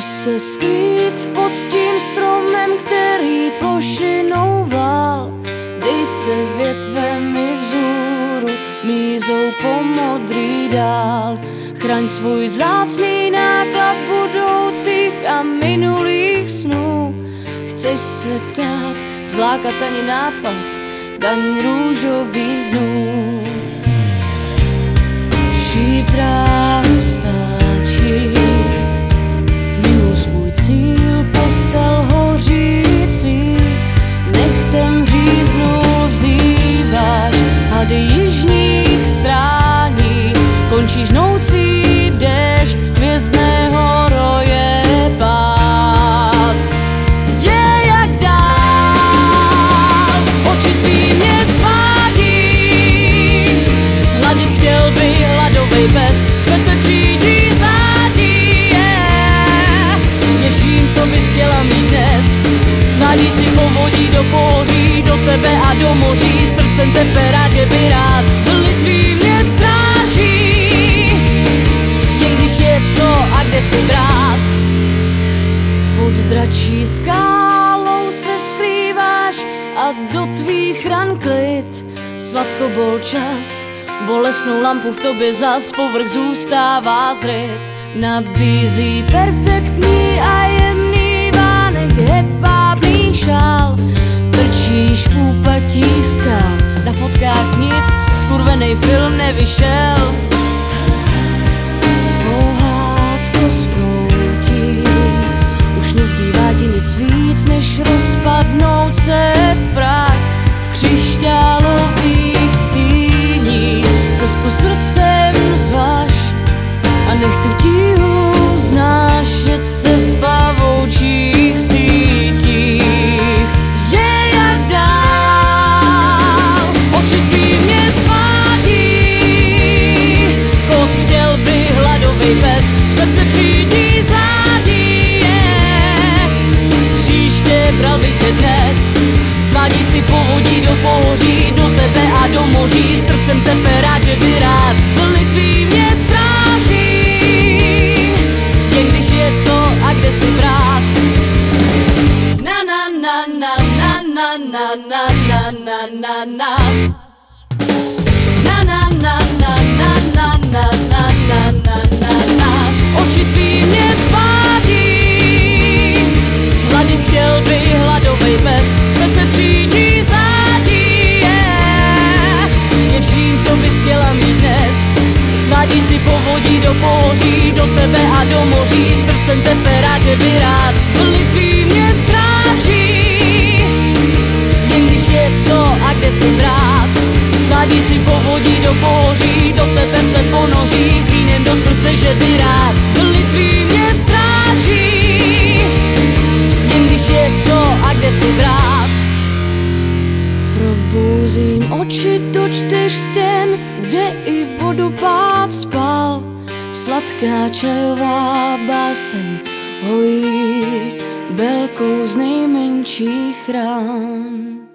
se skrýt pod tím stromem, který plošinou vlál. Dej se větvemi vzůru, mízou po modrý dál. Chraň svůj vzácný náklad budoucích a minulých snů. Chceš se dát zlákat ani nápad, daň růžovým dnů. Šíp svádí si povodí do pohoří, do tebe a do moří, srdcem tepe rád, že by rád, vlny tvý mě sráží, jen když je co a kde si brát. Pod dračí skálou se skrýváš a do tvých ran klid. Sladko bol čas, bolesnou lampu v tobě zas povrch zůstává zryt. Nabízí perfektní fotkách nic, skurvený film nevyšel. Pohádko sproutí, už nezbývá ti nic víc, než rozpadnout se v prach v křišťálových síních. Cestu srdcem svádí si povodí do pohoří, do tebe a do moří, srdcem tepe rád, že by rád, vlny tvý mě sráží, jen když je co a kde si brát. Na na na na na na na na na na na na Na na na na na na na na na na do pohoří Do tebe a do moří Srdcem tepe rád, že by rád tvý mě sráží jen když je co a kde si brát. Svádí si povodí do pohoří, do tebe se ponoří, klínem do srdce, že by rád. Tvý mě sráží, jen když je co a kde si brát. Probouzím oči do čtyř stěn, kde i vodopád spal. Sladká čajová báseň hojí velkou z nejmenších rán.